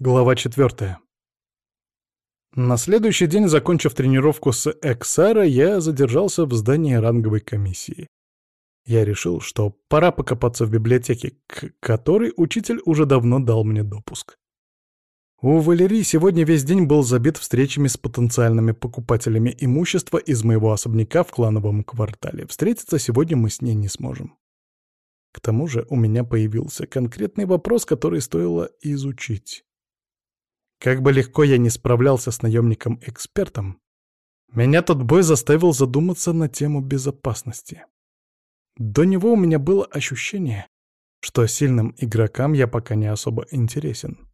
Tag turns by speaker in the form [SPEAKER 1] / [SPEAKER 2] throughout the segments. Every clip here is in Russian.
[SPEAKER 1] Глава 4. На следующий день, закончив тренировку с Эксара, я задержался в здании ранговой комиссии. Я решил, что пора покопаться в библиотеке, к которой учитель уже давно дал мне допуск. У Валерии сегодня весь день был забит встречами с потенциальными покупателями имущества из моего особняка в клановом квартале. Встретиться сегодня мы с ней не сможем. К тому же у меня появился конкретный вопрос, который стоило изучить. Как бы легко я не справлялся с наемником-экспертом, меня тот бой заставил задуматься на тему безопасности. До него у меня было ощущение, что сильным игрокам я пока не особо интересен.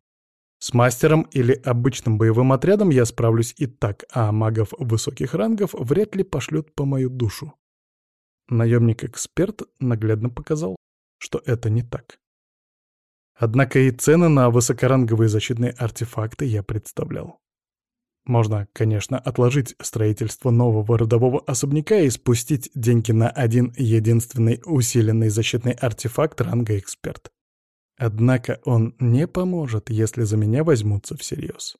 [SPEAKER 1] С мастером или обычным боевым отрядом я справлюсь и так, а магов высоких рангов вряд ли пошлют по мою душу. Наемник-эксперт наглядно показал, что это не так. Однако и цены на высокоранговые защитные артефакты я представлял. Можно, конечно, отложить строительство нового родового особняка и спустить деньги на один единственный усиленный защитный артефакт ранга «Эксперт». Однако он не поможет, если за меня возьмутся всерьез.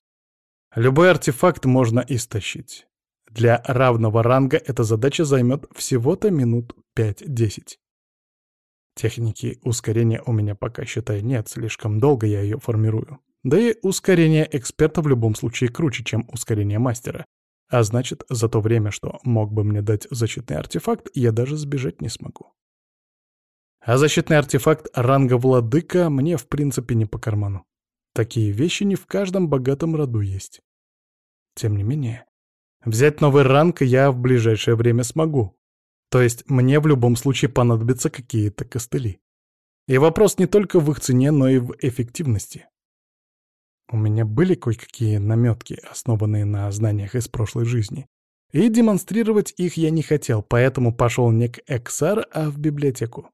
[SPEAKER 1] Любой артефакт можно истощить. Для равного ранга эта задача займет всего-то минут 5-10. Техники ускорения у меня пока, считай, нет, слишком долго я ее формирую. Да и ускорение эксперта в любом случае круче, чем ускорение мастера. А значит, за то время, что мог бы мне дать защитный артефакт, я даже сбежать не смогу. А защитный артефакт ранга владыка мне в принципе не по карману. Такие вещи не в каждом богатом роду есть. Тем не менее, взять новый ранг я в ближайшее время смогу, то есть мне в любом случае понадобятся какие-то костыли. И вопрос не только в их цене, но и в эффективности. У меня были кое-какие наметки, основанные на знаниях из прошлой жизни. И демонстрировать их я не хотел, поэтому пошел не к Эксар, а в библиотеку.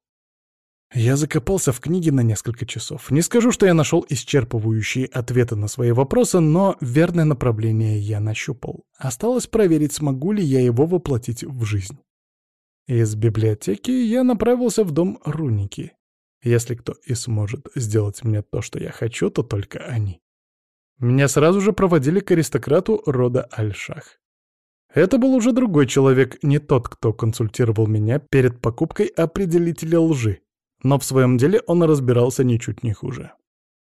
[SPEAKER 1] Я закопался в книге на несколько часов. Не скажу, что я нашел исчерпывающие ответы на свои вопросы, но верное направление я нащупал. Осталось проверить, смогу ли я его воплотить в жизнь. Из библиотеки я направился в дом Руники. Если кто и сможет сделать мне то, что я хочу, то только они. Меня сразу же проводили к аристократу рода Альшах. Это был уже другой человек, не тот, кто консультировал меня перед покупкой определителя лжи, но в своем деле он разбирался ничуть не хуже.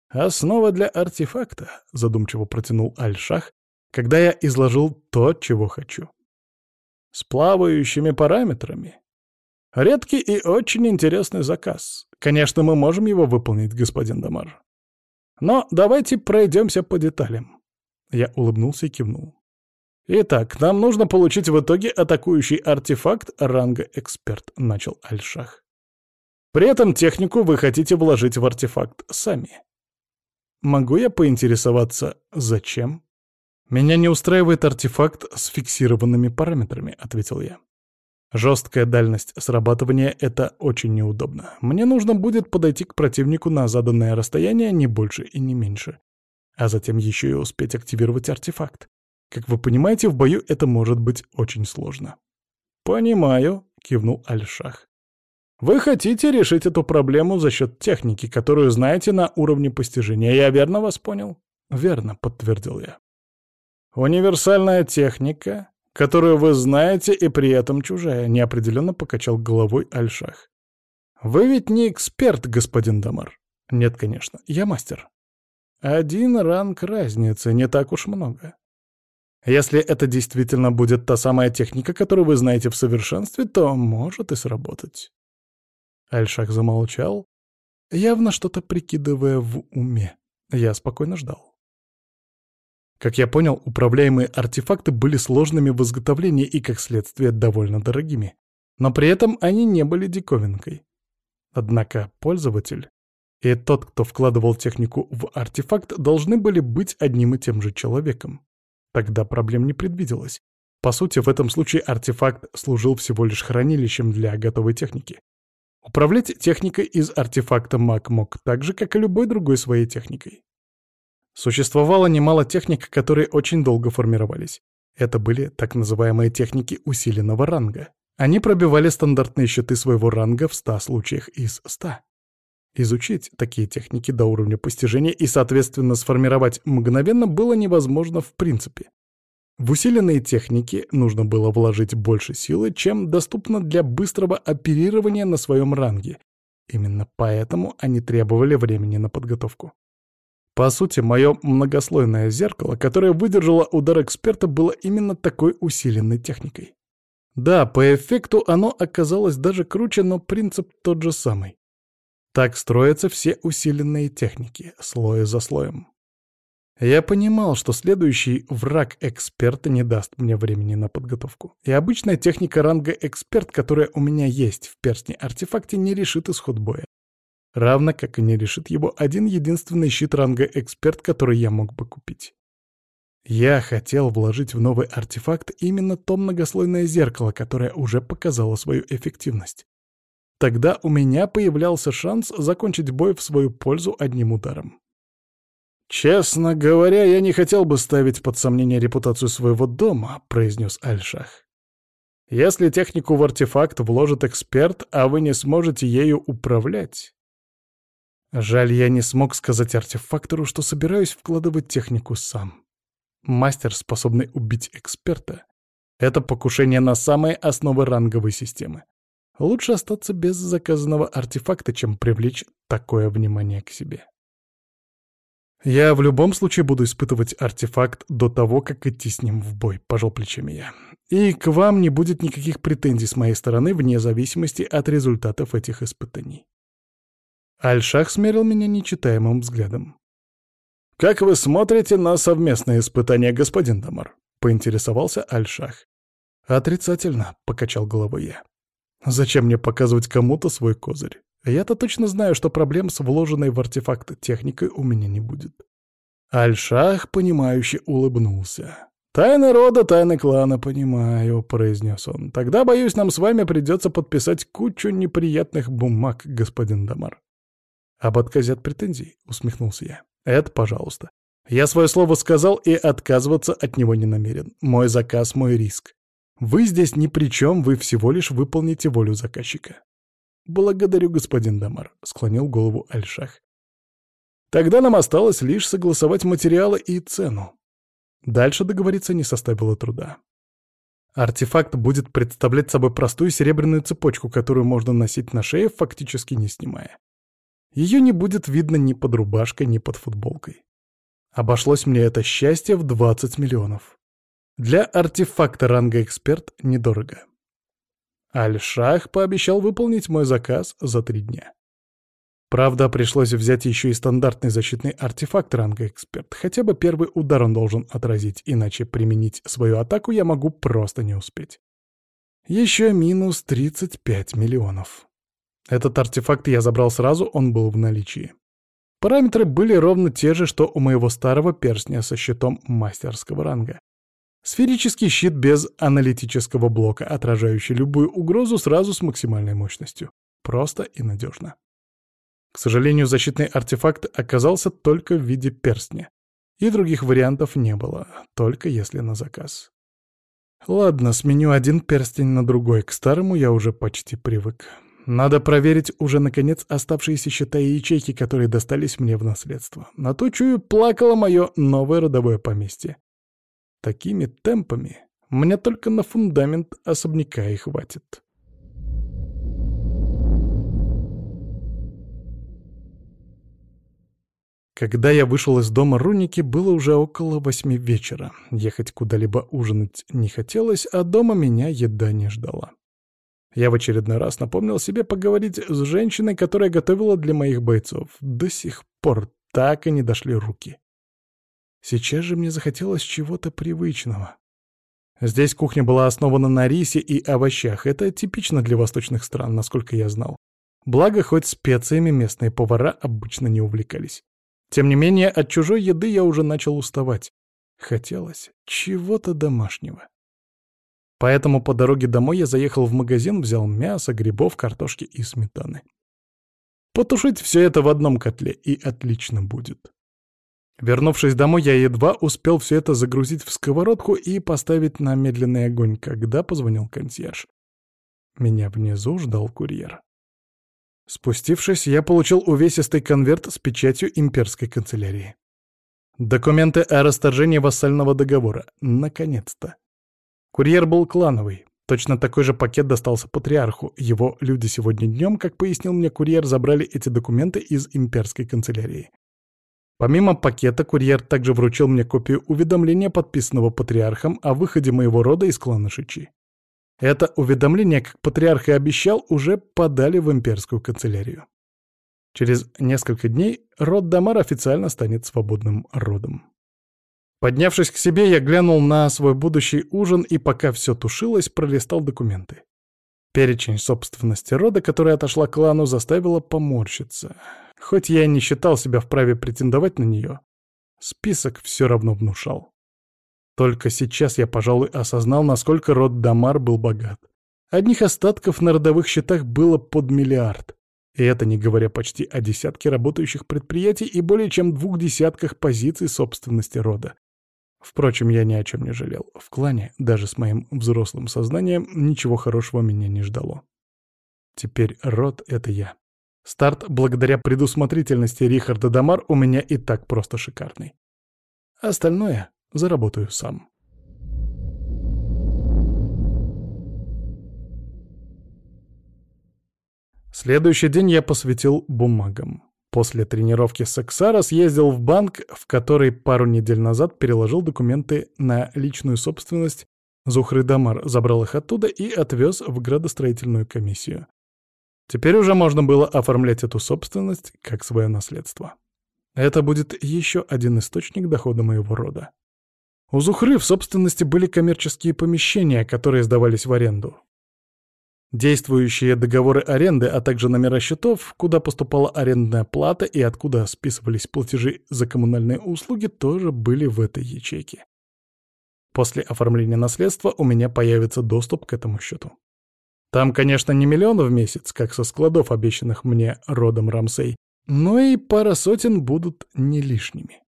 [SPEAKER 1] «Основа для артефакта», — задумчиво протянул Альшах, когда я изложил то, чего хочу с плавающими параметрами. Редкий и очень интересный заказ. Конечно, мы можем его выполнить, господин Дамар. Но давайте пройдемся по деталям. Я улыбнулся и кивнул. Итак, нам нужно получить в итоге атакующий артефакт ранга «Эксперт», — начал Альшах. При этом технику вы хотите вложить в артефакт сами. Могу я поинтересоваться, зачем? «Меня не устраивает артефакт с фиксированными параметрами», — ответил я. «Жесткая дальность срабатывания — это очень неудобно. Мне нужно будет подойти к противнику на заданное расстояние не больше и не меньше. А затем еще и успеть активировать артефакт. Как вы понимаете, в бою это может быть очень сложно». «Понимаю», — кивнул Альшах. «Вы хотите решить эту проблему за счет техники, которую знаете на уровне постижения. Я верно вас понял?» «Верно», — подтвердил я. «Универсальная техника, которую вы знаете и при этом чужая», — неопределенно покачал головой Альшах. «Вы ведь не эксперт, господин Дамар?» «Нет, конечно, я мастер». «Один ранг разницы, не так уж много». Если это действительно будет та самая техника, которую вы знаете в совершенстве, то может и сработать. Альшах замолчал, явно что-то прикидывая в уме. Я спокойно ждал. Как я понял, управляемые артефакты были сложными в изготовлении и, как следствие, довольно дорогими. Но при этом они не были диковинкой. Однако пользователь и тот, кто вкладывал технику в артефакт, должны были быть одним и тем же человеком. Тогда проблем не предвиделось. По сути, в этом случае артефакт служил всего лишь хранилищем для готовой техники. Управлять техникой из артефакта маг мог так же, как и любой другой своей техникой. Существовало немало техник, которые очень долго формировались. Это были так называемые техники усиленного ранга. Они пробивали стандартные щиты своего ранга в 100 случаях из 100. Изучить такие техники до уровня постижения и, соответственно, сформировать мгновенно было невозможно в принципе. В усиленные техники нужно было вложить больше силы, чем доступно для быстрого оперирования на своем ранге. Именно поэтому они требовали времени на подготовку. По сути, мое многослойное зеркало, которое выдержало удар эксперта, было именно такой усиленной техникой. Да, по эффекту оно оказалось даже круче, но принцип тот же самый. Так строятся все усиленные техники, слой за слоем. Я понимал, что следующий враг эксперта не даст мне времени на подготовку. И обычная техника ранга эксперт, которая у меня есть в перстне-артефакте, не решит исход боя. Равно как и не решит его один единственный щит ранга эксперт, который я мог бы купить. Я хотел вложить в новый артефакт именно то многослойное зеркало, которое уже показало свою эффективность. Тогда у меня появлялся шанс закончить бой в свою пользу одним ударом. «Честно говоря, я не хотел бы ставить под сомнение репутацию своего дома», — произнес Альшах. «Если технику в артефакт вложит эксперт, а вы не сможете ею управлять...» Жаль, я не смог сказать артефактору, что собираюсь вкладывать технику сам. Мастер, способный убить эксперта, — это покушение на самые основы ранговой системы. Лучше остаться без заказанного артефакта, чем привлечь такое внимание к себе. «Я в любом случае буду испытывать артефакт до того, как идти с ним в бой», — пожал плечами я. «И к вам не будет никаких претензий с моей стороны вне зависимости от результатов этих испытаний». Альшах смерил меня нечитаемым взглядом. «Как вы смотрите на совместные испытания, господин Дамар?» — поинтересовался Альшах. «Отрицательно», — покачал головой я. Зачем мне показывать кому-то свой козырь? Я-то точно знаю, что проблем с вложенной в артефакт техникой у меня не будет. Альшах, понимающе улыбнулся. «Тайны рода, тайны клана, понимаю», — произнес он. «Тогда, боюсь, нам с вами придется подписать кучу неприятных бумаг, господин Дамар». «Об отказе от претензий?» — усмехнулся я. «Это пожалуйста. Я свое слово сказал и отказываться от него не намерен. Мой заказ — мой риск. Вы здесь ни при чем, вы всего лишь выполните волю заказчика. «Благодарю, господин Дамар», — склонил голову Альшах. «Тогда нам осталось лишь согласовать материалы и цену». Дальше договориться не составило труда. Артефакт будет представлять собой простую серебряную цепочку, которую можно носить на шее, фактически не снимая. Ее не будет видно ни под рубашкой, ни под футболкой. Обошлось мне это счастье в 20 миллионов. Для артефакта ранга «Эксперт» недорого. Аль-Шах пообещал выполнить мой заказ за три дня. Правда, пришлось взять еще и стандартный защитный артефакт ранга «Эксперт». Хотя бы первый удар он должен отразить, иначе применить свою атаку я могу просто не успеть. Еще минус 35 миллионов. Этот артефакт я забрал сразу, он был в наличии. Параметры были ровно те же, что у моего старого перстня со щитом мастерского ранга. Сферический щит без аналитического блока, отражающий любую угрозу сразу с максимальной мощностью. Просто и надежно. К сожалению, защитный артефакт оказался только в виде перстня. И других вариантов не было, только если на заказ. Ладно, сменю один перстень на другой, к старому я уже почти привык. Надо проверить уже, наконец, оставшиеся счета и ячейки, которые достались мне в наследство. На то, чую, плакало мое новое родовое поместье. Такими темпами мне только на фундамент особняка и хватит. Когда я вышел из дома Руники, было уже около восьми вечера. Ехать куда-либо ужинать не хотелось, а дома меня еда не ждала. Я в очередной раз напомнил себе поговорить с женщиной, которая готовила для моих бойцов. До сих пор так и не дошли руки. Сейчас же мне захотелось чего-то привычного. Здесь кухня была основана на рисе и овощах. Это типично для восточных стран, насколько я знал. Благо, хоть специями местные повара обычно не увлекались. Тем не менее, от чужой еды я уже начал уставать. Хотелось чего-то домашнего. Поэтому по дороге домой я заехал в магазин, взял мясо, грибов, картошки и сметаны. Потушить все это в одном котле, и отлично будет. Вернувшись домой, я едва успел все это загрузить в сковородку и поставить на медленный огонь, когда позвонил консьерж. Меня внизу ждал курьер. Спустившись, я получил увесистый конверт с печатью имперской канцелярии. Документы о расторжении вассального договора. Наконец-то. Курьер был клановый. Точно такой же пакет достался патриарху. Его люди сегодня днем, как пояснил мне курьер, забрали эти документы из имперской канцелярии. Помимо пакета, курьер также вручил мне копию уведомления, подписанного патриархом о выходе моего рода из клана Шичи. Это уведомление, как патриарх и обещал, уже подали в имперскую канцелярию. Через несколько дней род Дамар официально станет свободным родом. Поднявшись к себе, я глянул на свой будущий ужин и, пока все тушилось, пролистал документы. Перечень собственности рода, которая отошла клану, заставила поморщиться. Хоть я и не считал себя вправе претендовать на нее, список все равно внушал. Только сейчас я, пожалуй, осознал, насколько род Дамар был богат. Одних остатков на родовых счетах было под миллиард. И это не говоря почти о десятке работающих предприятий и более чем двух десятках позиций собственности рода. Впрочем, я ни о чем не жалел. В клане, даже с моим взрослым сознанием, ничего хорошего меня не ждало. Теперь род — это я. Старт, благодаря предусмотрительности Рихарда Дамар, у меня и так просто шикарный. Остальное заработаю сам. Следующий день я посвятил бумагам. После тренировки с Эксара съездил в банк, в который пару недель назад переложил документы на личную собственность Зухры Дамар, забрал их оттуда и отвез в градостроительную комиссию. Теперь уже можно было оформлять эту собственность как свое наследство. Это будет еще один источник дохода моего рода. У Зухры в собственности были коммерческие помещения, которые сдавались в аренду. Действующие договоры аренды, а также номера счетов, куда поступала арендная плата и откуда списывались платежи за коммунальные услуги, тоже были в этой ячейке. После оформления наследства у меня появится доступ к этому счету. Там, конечно, не миллион в месяц, как со складов, обещанных мне родом Рамсей, но и пара сотен будут не лишними.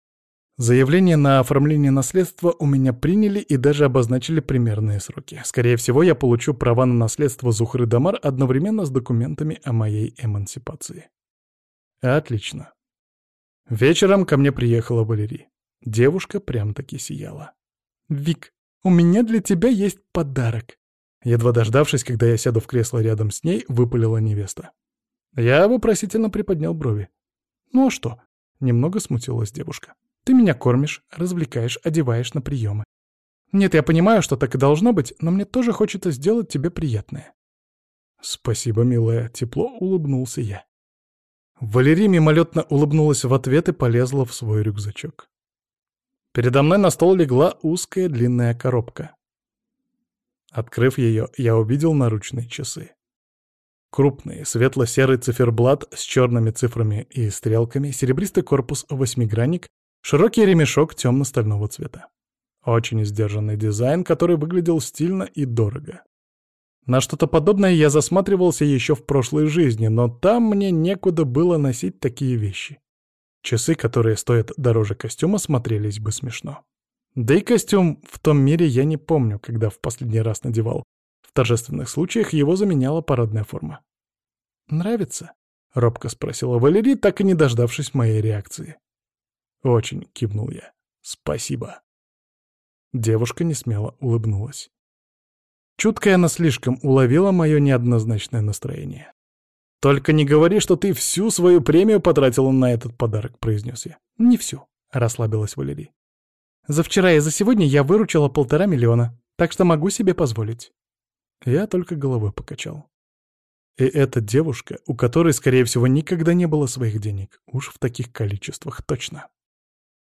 [SPEAKER 1] Заявление на оформление наследства у меня приняли и даже обозначили примерные сроки. Скорее всего, я получу права на наследство Зухры Дамар одновременно с документами о моей эмансипации. Отлично. Вечером ко мне приехала Валерий. Девушка прям-таки сияла. «Вик, у меня для тебя есть подарок». Едва дождавшись, когда я сяду в кресло рядом с ней, выпалила невеста. Я вопросительно приподнял брови. «Ну а что?» — немного смутилась девушка. Ты меня кормишь, развлекаешь, одеваешь на приемы. Нет, я понимаю, что так и должно быть, но мне тоже хочется сделать тебе приятное. Спасибо, милая, тепло улыбнулся я. Валерия мимолетно улыбнулась в ответ и полезла в свой рюкзачок. Передо мной на стол легла узкая длинная коробка. Открыв ее, я увидел наручные часы. Крупный, светло-серый циферблат с черными цифрами и стрелками, серебристый корпус восьмигранник Широкий ремешок темно-стального цвета. Очень сдержанный дизайн, который выглядел стильно и дорого. На что-то подобное я засматривался еще в прошлой жизни, но там мне некуда было носить такие вещи. Часы, которые стоят дороже костюма, смотрелись бы смешно. Да и костюм в том мире я не помню, когда в последний раз надевал. В торжественных случаях его заменяла парадная форма. «Нравится?» — робко спросила Валерий, так и не дождавшись моей реакции. «Очень», — кивнул я. «Спасибо». Девушка несмело улыбнулась. Чуткая она слишком уловила мое неоднозначное настроение. «Только не говори, что ты всю свою премию потратила на этот подарок», — произнес я. «Не всю», — расслабилась Валерий. «За вчера и за сегодня я выручила полтора миллиона, так что могу себе позволить». Я только головой покачал. И эта девушка, у которой, скорее всего, никогда не было своих денег, уж в таких количествах точно.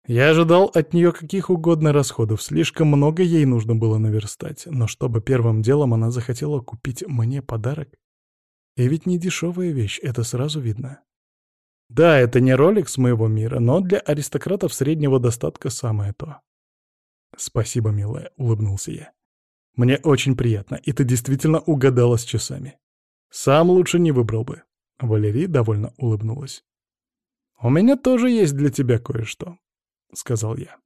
[SPEAKER 1] Я ожидал от нее каких угодно расходов, слишком много ей нужно было наверстать, но чтобы первым делом она захотела купить мне подарок. И ведь не дешевая вещь, это сразу видно. Да, это не ролик с моего мира, но для аристократов среднего достатка самое то. «Спасибо, милая», — улыбнулся я. «Мне очень приятно, и ты действительно угадала с часами. Сам лучше не выбрал бы». Валерий довольно улыбнулась. «У меня тоже есть для тебя кое-что. — сказал я.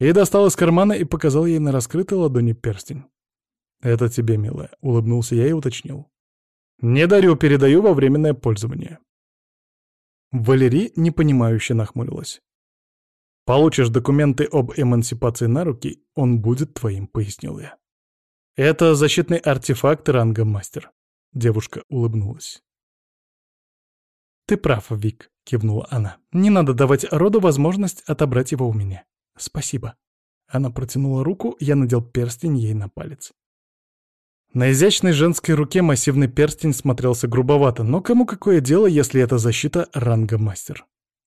[SPEAKER 1] И достал из кармана и показал ей на раскрытой ладони перстень. «Это тебе, милая», — улыбнулся я и уточнил. Не дарю, передаю во временное пользование. Валерий непонимающе нахмурилась. «Получишь документы об эмансипации на руки, он будет твоим», — пояснил я. «Это защитный артефакт ранга мастер», — девушка улыбнулась. «Ты прав, Вик», — кивнула она. «Не надо давать роду возможность отобрать его у меня. Спасибо». Она протянула руку, я надел перстень ей на палец. На изящной женской руке массивный перстень смотрелся грубовато, но кому какое дело, если это защита ранга мастер?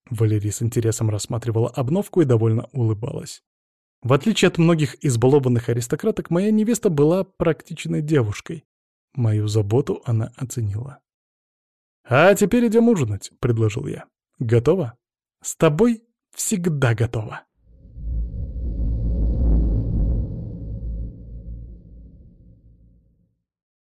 [SPEAKER 1] Валерий с интересом рассматривала обновку и довольно улыбалась. В отличие от многих избалованных аристократок, моя невеста была практичной девушкой. Мою заботу она оценила. «А теперь идем ужинать», — предложил я. «Готово?» «С тобой всегда готово».